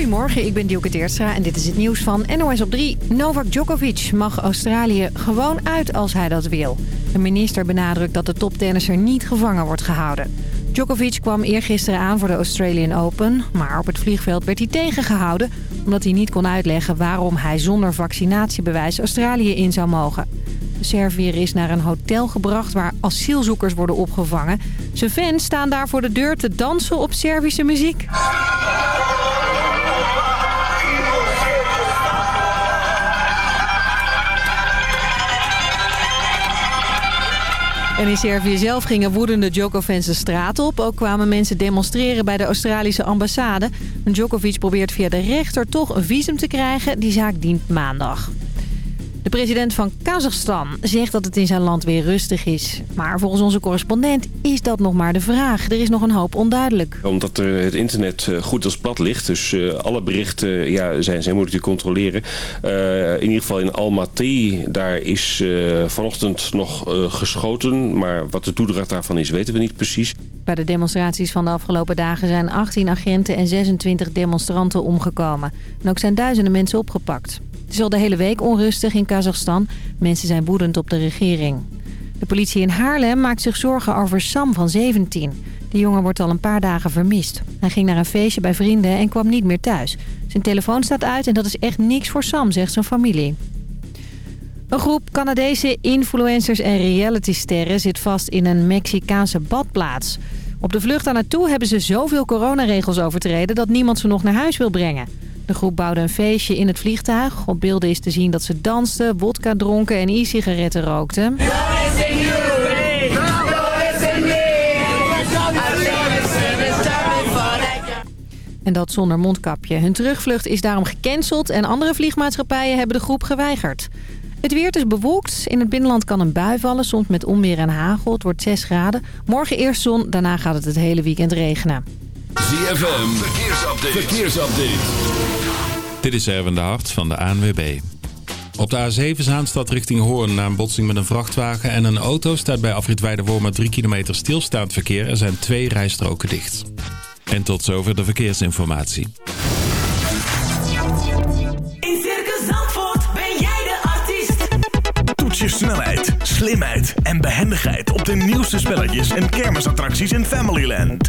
Goedemorgen, ik ben Dielke Teertstra en dit is het nieuws van NOS op 3. Novak Djokovic mag Australië gewoon uit als hij dat wil. De minister benadrukt dat de toptennisser niet gevangen wordt gehouden. Djokovic kwam eergisteren aan voor de Australian Open... maar op het vliegveld werd hij tegengehouden... omdat hij niet kon uitleggen waarom hij zonder vaccinatiebewijs Australië in zou mogen. De is naar een hotel gebracht waar asielzoekers worden opgevangen. Zijn fans staan daar voor de deur te dansen op Servische muziek. En in Servië zelf gingen woedende Djokovic de straat op. Ook kwamen mensen demonstreren bij de Australische ambassade. Djokovic probeert via de rechter toch een visum te krijgen. Die zaak dient maandag. De president van Kazachstan zegt dat het in zijn land weer rustig is. Maar volgens onze correspondent is dat nog maar de vraag. Er is nog een hoop onduidelijk. Omdat er het internet eh, goed als plat ligt. Dus uh, alle berichten ja, zijn, zijn moeilijk te controleren. Uh, in ieder geval in Almaty, daar is uh, vanochtend nog geschoten. Maar wat de toedracht daarvan is, weten we niet precies. Bij de demonstraties van de afgelopen dagen zijn 18 agenten en 26 demonstranten omgekomen. En ook zijn duizenden mensen opgepakt. Is al de hele week onrustig in Kazachstan. Mensen zijn woedend op de regering. De politie in Haarlem maakt zich zorgen over Sam van 17. De jongen wordt al een paar dagen vermist. Hij ging naar een feestje bij vrienden en kwam niet meer thuis. Zijn telefoon staat uit en dat is echt niks voor Sam, zegt zijn familie. Een groep Canadese influencers en realitysterren zit vast in een Mexicaanse badplaats. Op de vlucht daar naartoe hebben ze zoveel coronaregels overtreden dat niemand ze nog naar huis wil brengen. De groep bouwde een feestje in het vliegtuig. Op beelden is te zien dat ze dansten, wodka dronken en e-sigaretten rookten. En dat zonder mondkapje. Hun terugvlucht is daarom gecanceld en andere vliegmaatschappijen hebben de groep geweigerd. Het weer is bewolkt. In het binnenland kan een bui vallen, soms met onweer en hagel. Het wordt 6 graden. Morgen eerst zon, daarna gaat het het hele weekend regenen. ZFM, verkeersupdate. verkeersupdate. Dit is Erwin de Hart van de ANWB. Op de A7 Zaanstad richting Hoorn na een botsing met een vrachtwagen en een auto... staat bij afrit Weidewormen 3 kilometer stilstaand verkeer. Er zijn twee rijstroken dicht. En tot zover de verkeersinformatie. In Circus Zandvoort ben jij de artiest. Toets je snelheid, slimheid en behendigheid... op de nieuwste spelletjes en kermisattracties in Familyland.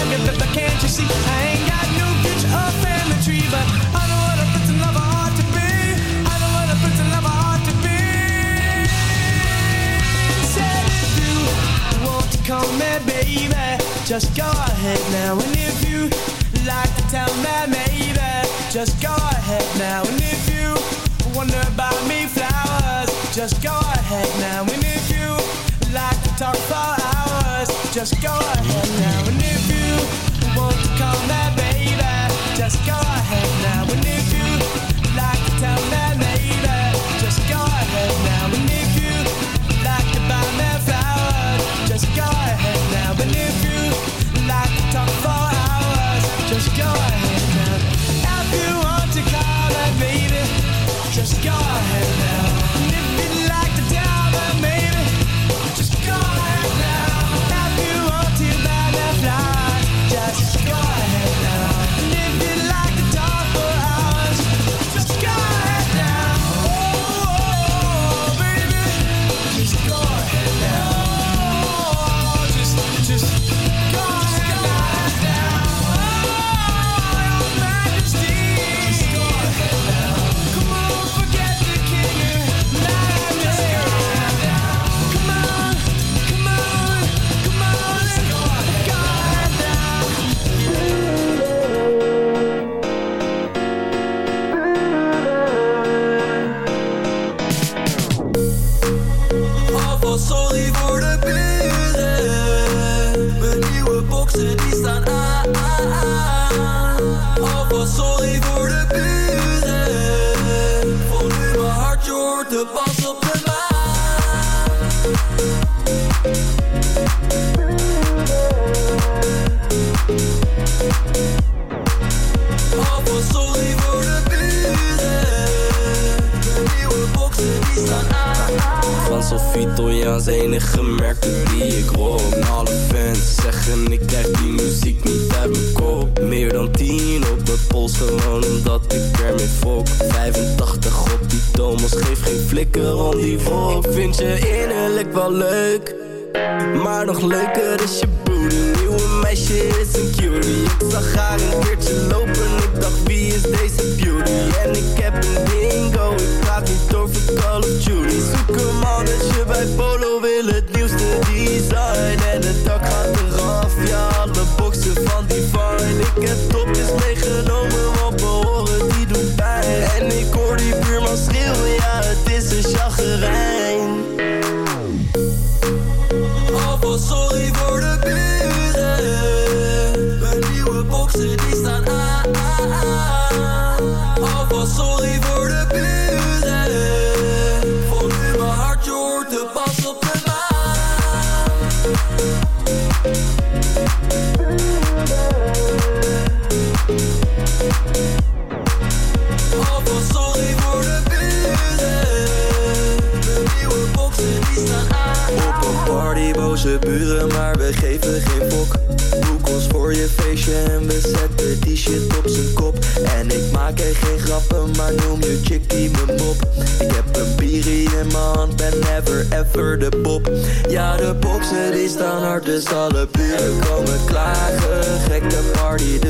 Can't you see? I ain't got no family tree But I know what to be. I know what to if you want to call me baby Just go ahead now. And if you like to tell me maybe Just go ahead now. And if you me flowers Just go ahead now. And if you like to talk for hours Just go ahead now. De pas op de maan. Van Sophie Italiaans enige merk die ik rock Alle fans zeggen ik krijg die muziek niet uit mijn Meer dan 10 op mijn pols gewoon omdat ik ermee fok. 85 op Thomas geef geen flikker om die volk Vind je innerlijk wel leuk. Maar nog leuker is je booty Nieuwe meisje is een cutie. Ik zag haar een keertje lopen Ik dacht wie is deze beauty En ik heb een ever de pop. Ja, de boksen die staan hard, dus alle buren komen klagen. Gekke party, dus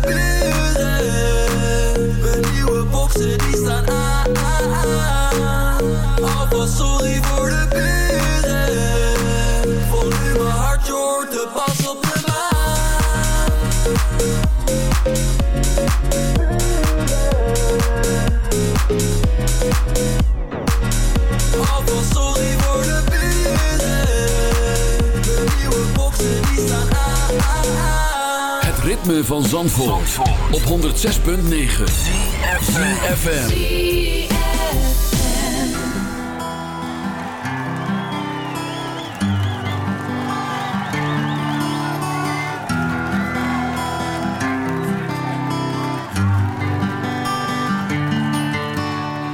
ritme van Zandvoort, op 106.9 FM.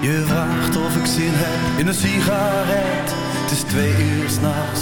Je vraagt of ik zin heb in een sigaret. Het is twee uur s'nachts,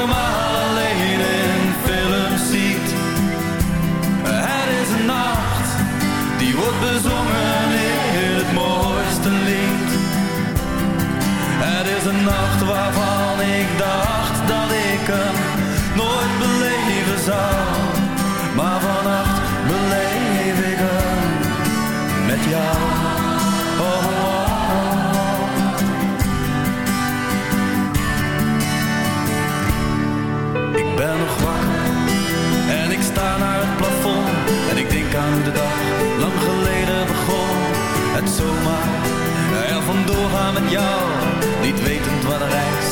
Niet wetend wat de reis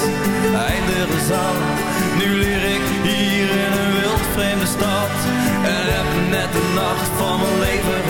eindigen zal. Nu leer ik hier in een wild vreemde stad. En heb net de nacht van mijn leven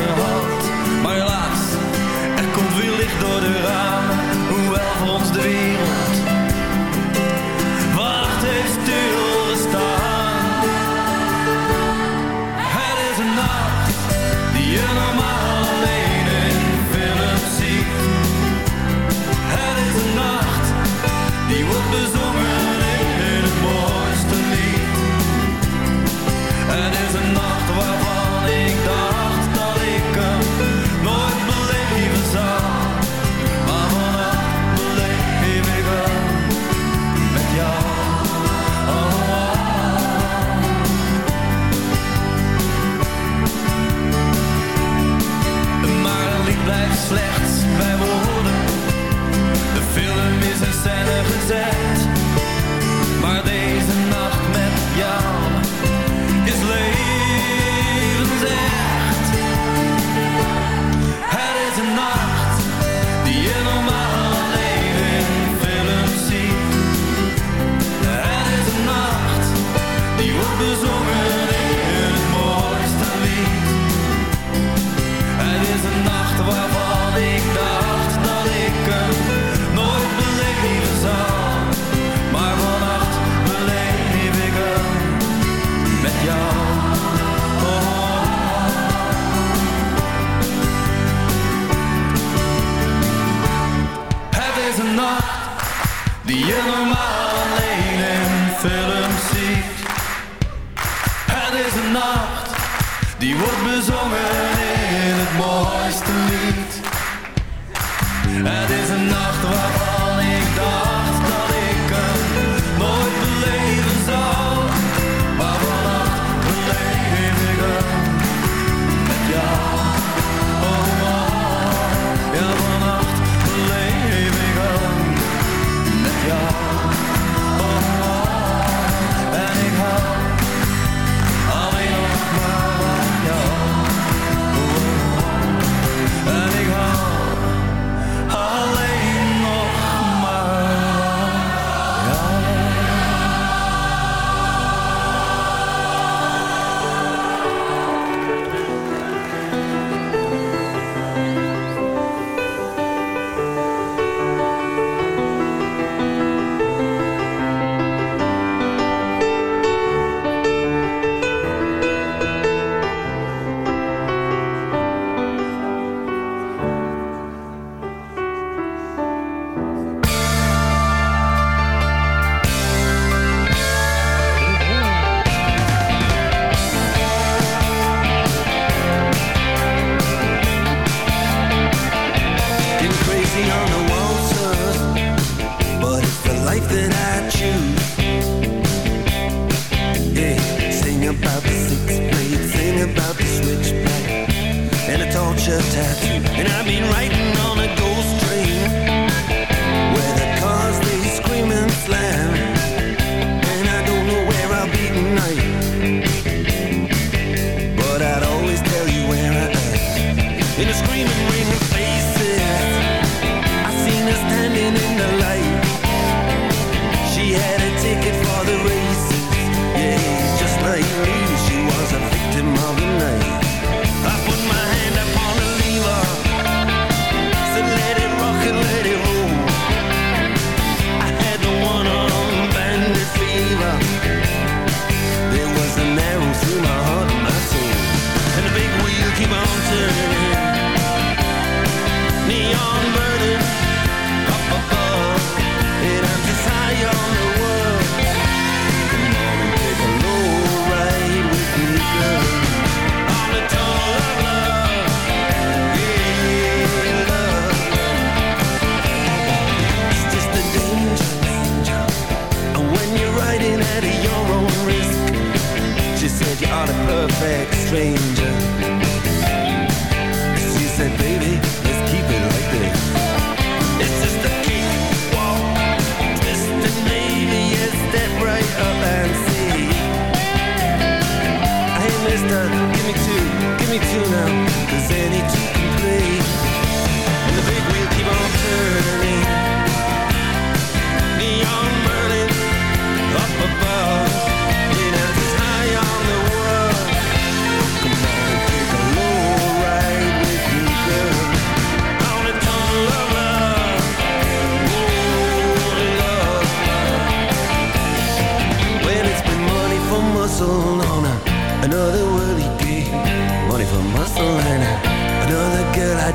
said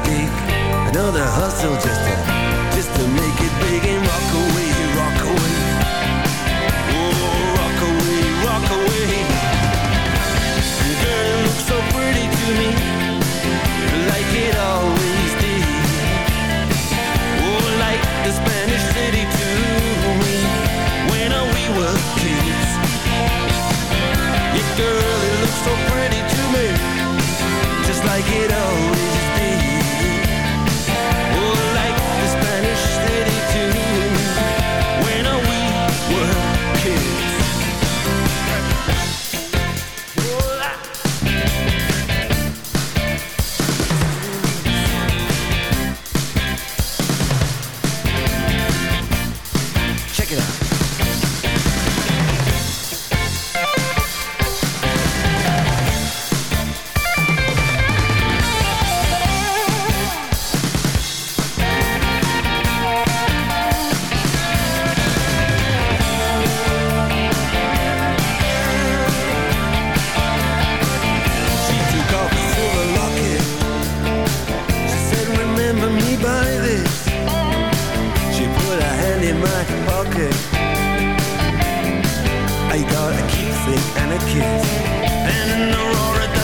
Dig, another hustle just to, just to make it big and rock away, rock away. Oh, rock away, rock away. Girl, you look so pretty to me, like it always did. Oh, like the Spanish city to me, when uh, we were kids. Yeah, girl, it looks so pretty to me, just like it always I got a keepsake and a kiss. And an Aurora dust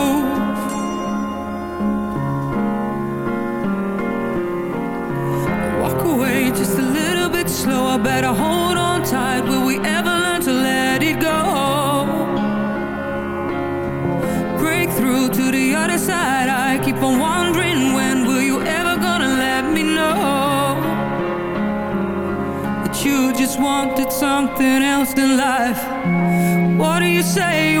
You say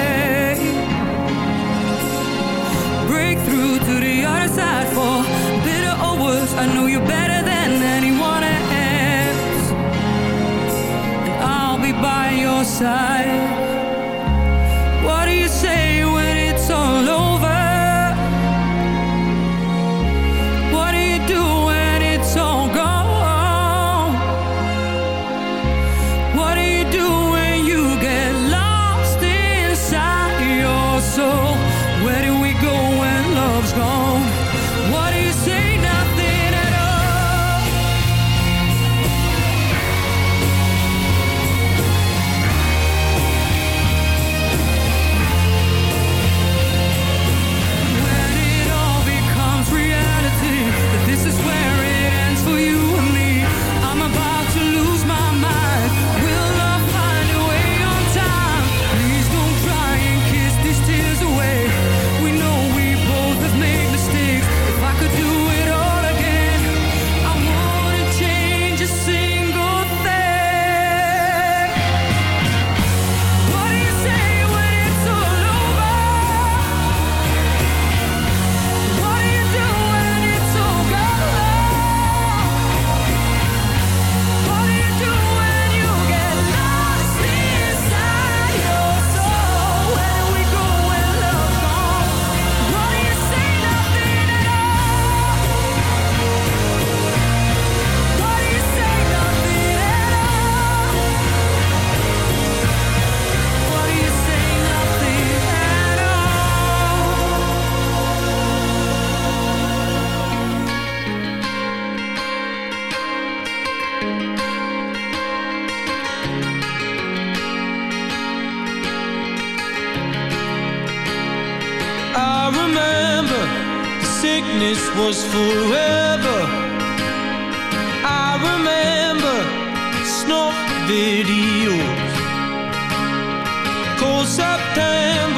side for. Bitter or worse, I know you better than anyone else. And I'll be by your side.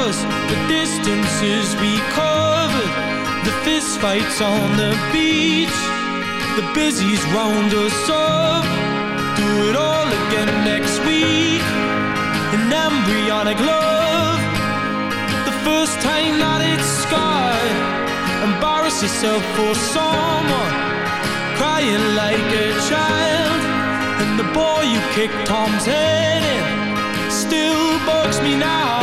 us, the distances we covered, the fist fights on the beach, the busies round us up. Do it all again next week, in embryonic love. The first time that it's scarred, embarrass yourself for someone, crying like a child. And the boy you kicked Tom's head in still bugs me now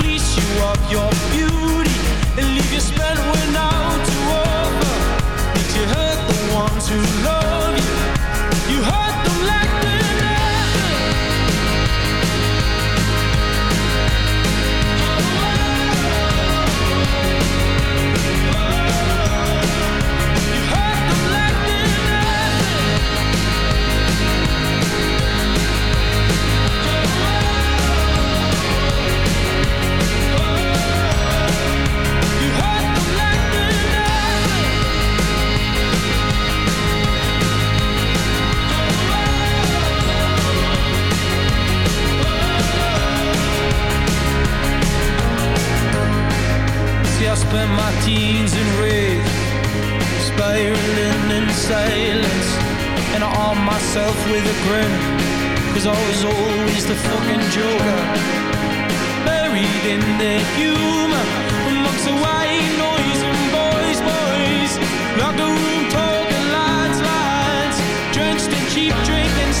to love teens and rage Spiraling in silence. And I arm myself with a grin Cause I was always the fucking joker. Buried in the humor Amongst the white noise and boys, boys. Locked the room talking lines, lines, Drenched in cheap drink and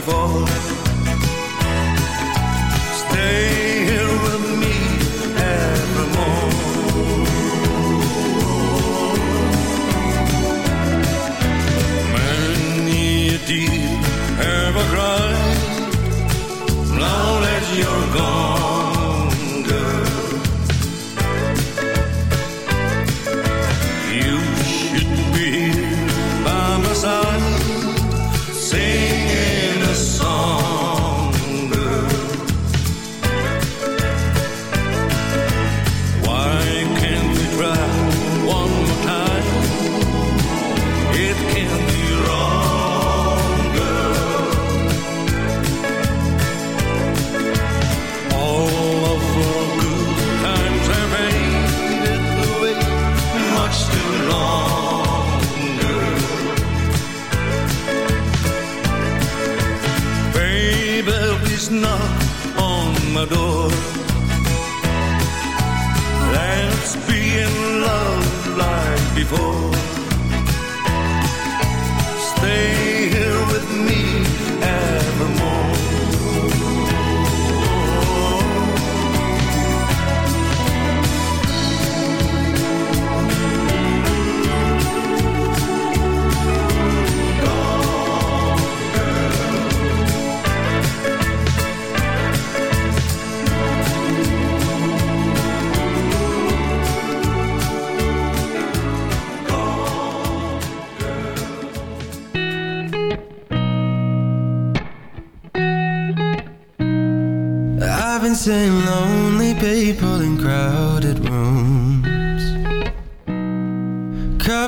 before.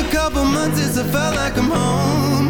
A couple months since I felt like I'm home.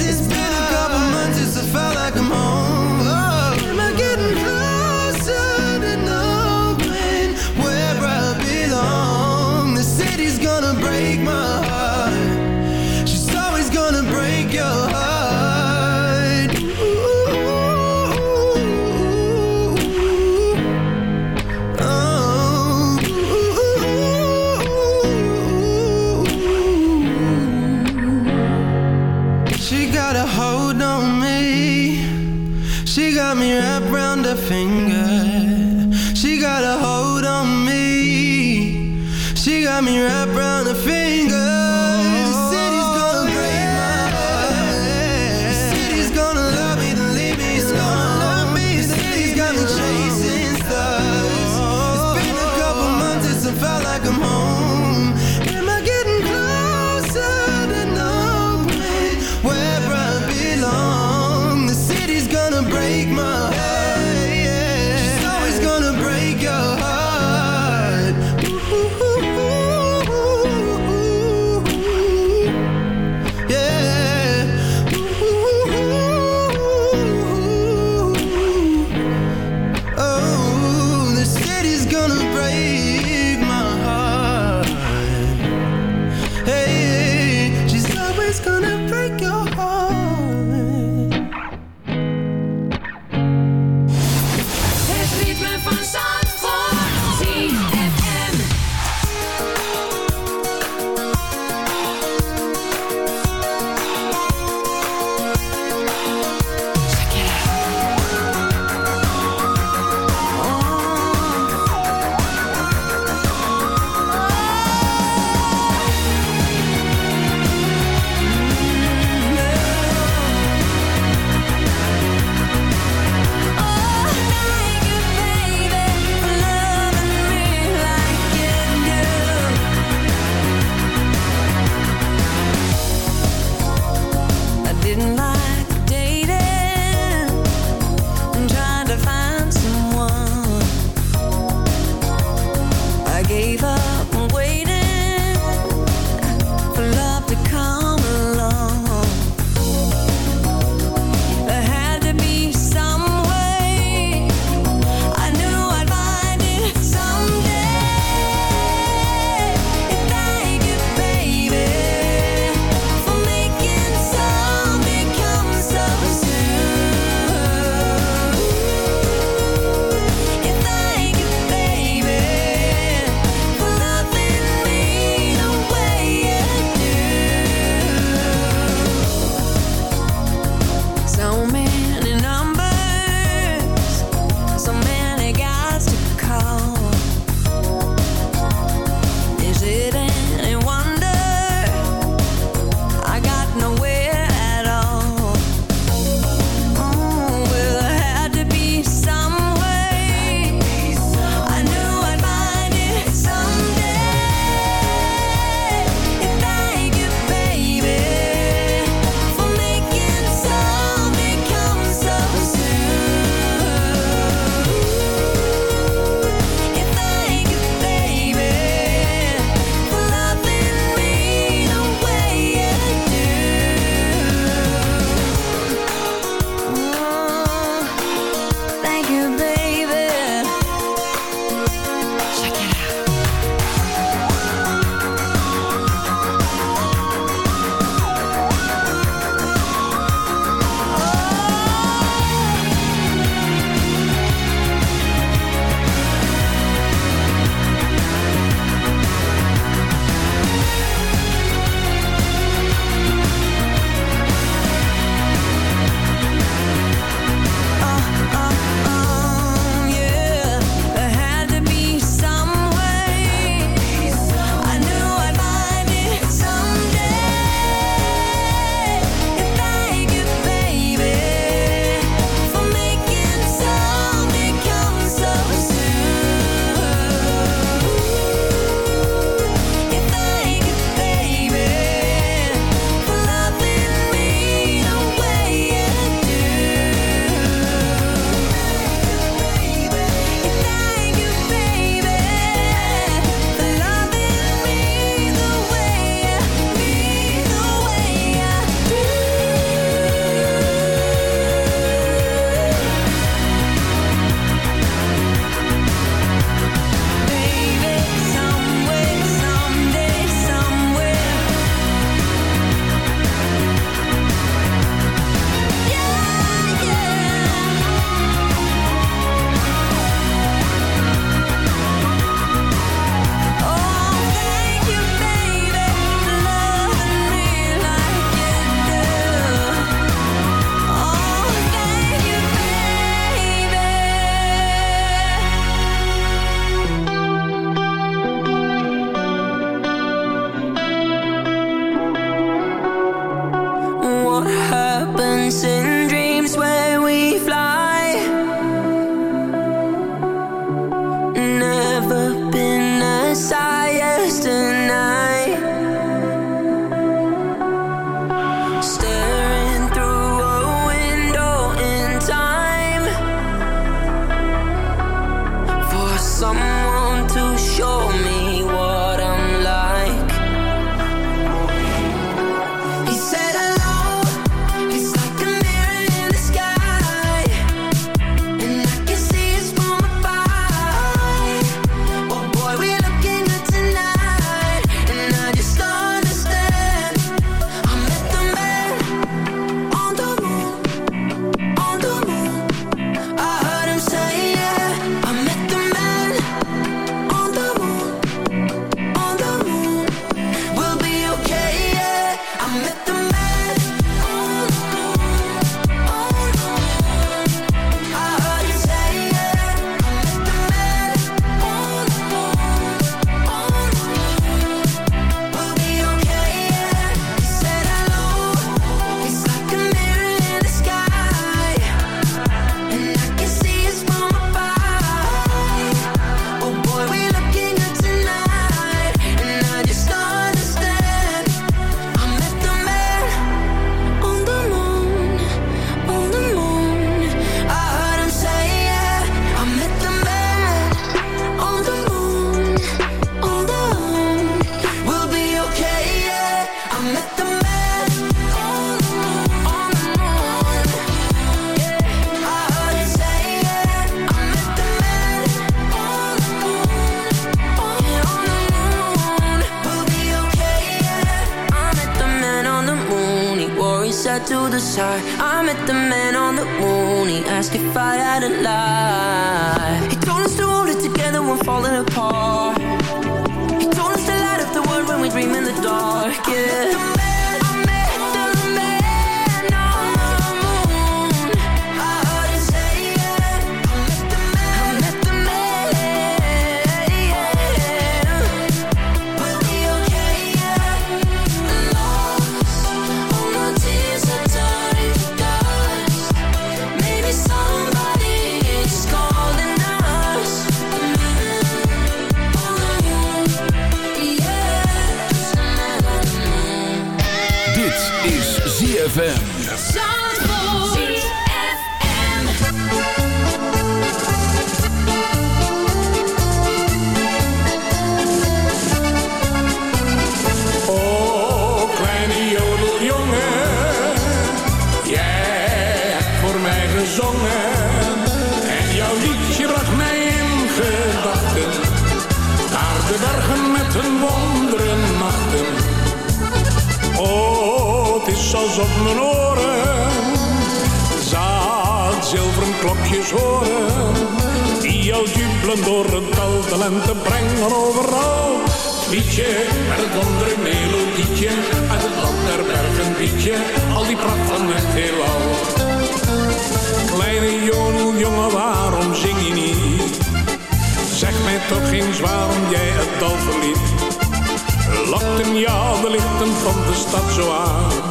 alsof mijn oren zaad zilveren klokjes horen. Die jou jubelen door het dal de brengen overal. Liedje met het wondere melodietje, uit het land der bergen liedje, al die pracht van het heelal. Kleine jongen, waarom zing je niet? Zeg mij toch eens waarom jij het dal verliet. Lokten jou de lichten van de stad zo aan?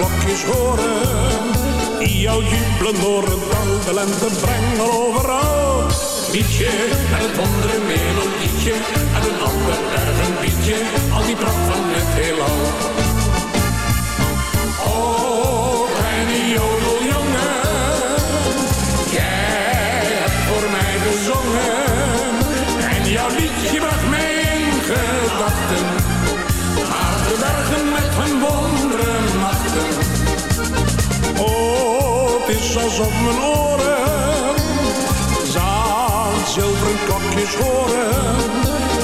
Klokjes horen. Die jou jubelen door het de lente brengen overal. Liedje met het wondere melodietje, en een ander bergen liedje, al die pracht van het heelal. Is alsof mijn oren zaad zilveren klokjes horen.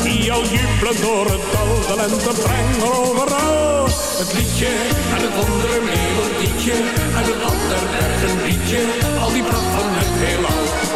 Die jou jubelen door het dal, de lente brengen overal. Het liedje en het wondere melodietje, en het ander bergen liedje, al die pracht van het heelal.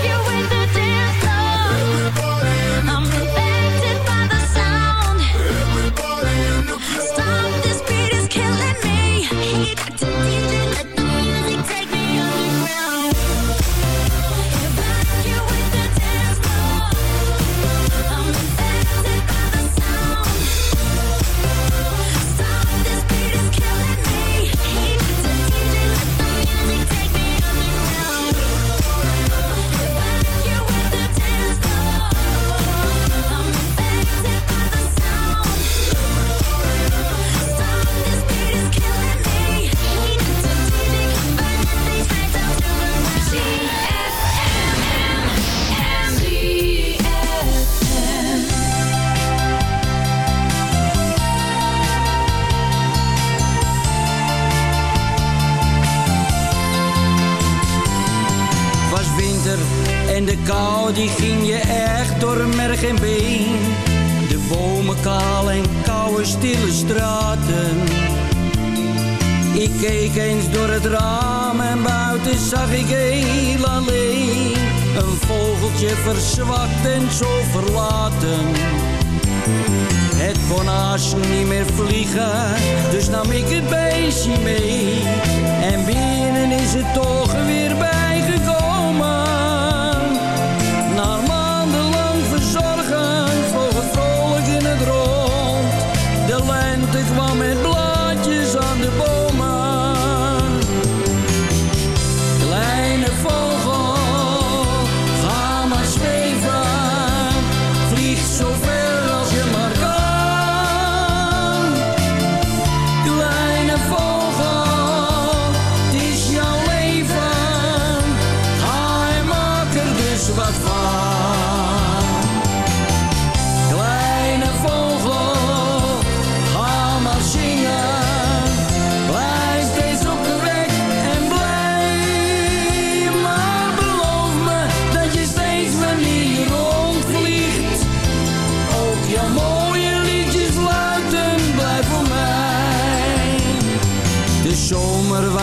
Die ging je echt door merg en been. De bomen kaal en koude stille straten. Ik keek eens door het raam en buiten zag ik heel alleen. Een vogeltje verzwakt en zo verlaten. Het kon niet meer vliegen, dus nam ik het beestje mee. En binnen is het toch weer bijgekomen. Lente kwam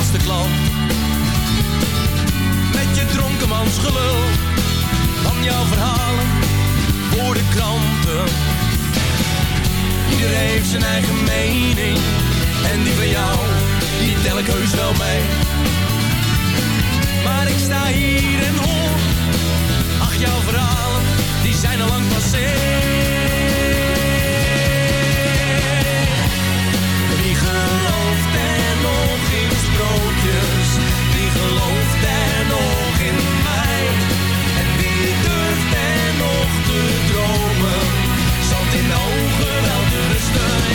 vaste klant. Met je dronkenmansgelul van jouw verhalen voor de kranten. Ieder heeft zijn eigen mening en die van jou, die tel ik heus wel mee. Maar ik sta hier en hoor, ach jouw verhalen, die zijn al lang passé.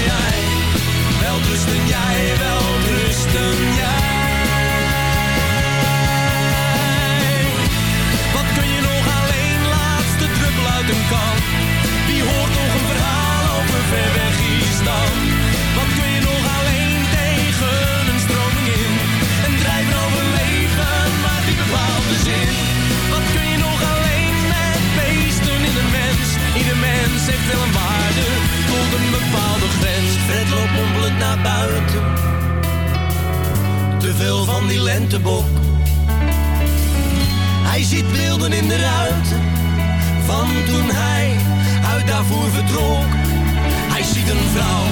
Jij. Wel rusten jij, wel rusten jij. Wat kun je nog alleen, laatste druppel uit een kan? Wie hoort nog een verhaal over ver weg Island? Wat kun je nog alleen tegen een stroming in? Een drijver overleven, maar die bepaalt de zin. Wat kun je nog alleen met beesten in de mens? Ieder mens heeft wel een waarde tot een bepaalde grens. Fred loopt mompelend naar buiten. Te veel van die lentebok. Hij ziet beelden in de ruiten van toen hij uit daarvoor vertrok. Hij ziet een vrouw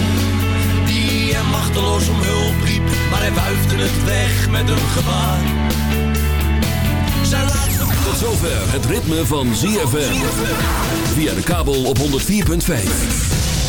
die hem machteloos om hulp riep, maar hij wuifde het weg met een gebaar. Zijn laatste Tot zover het ritme van ZFM. Via de kabel op 104.5.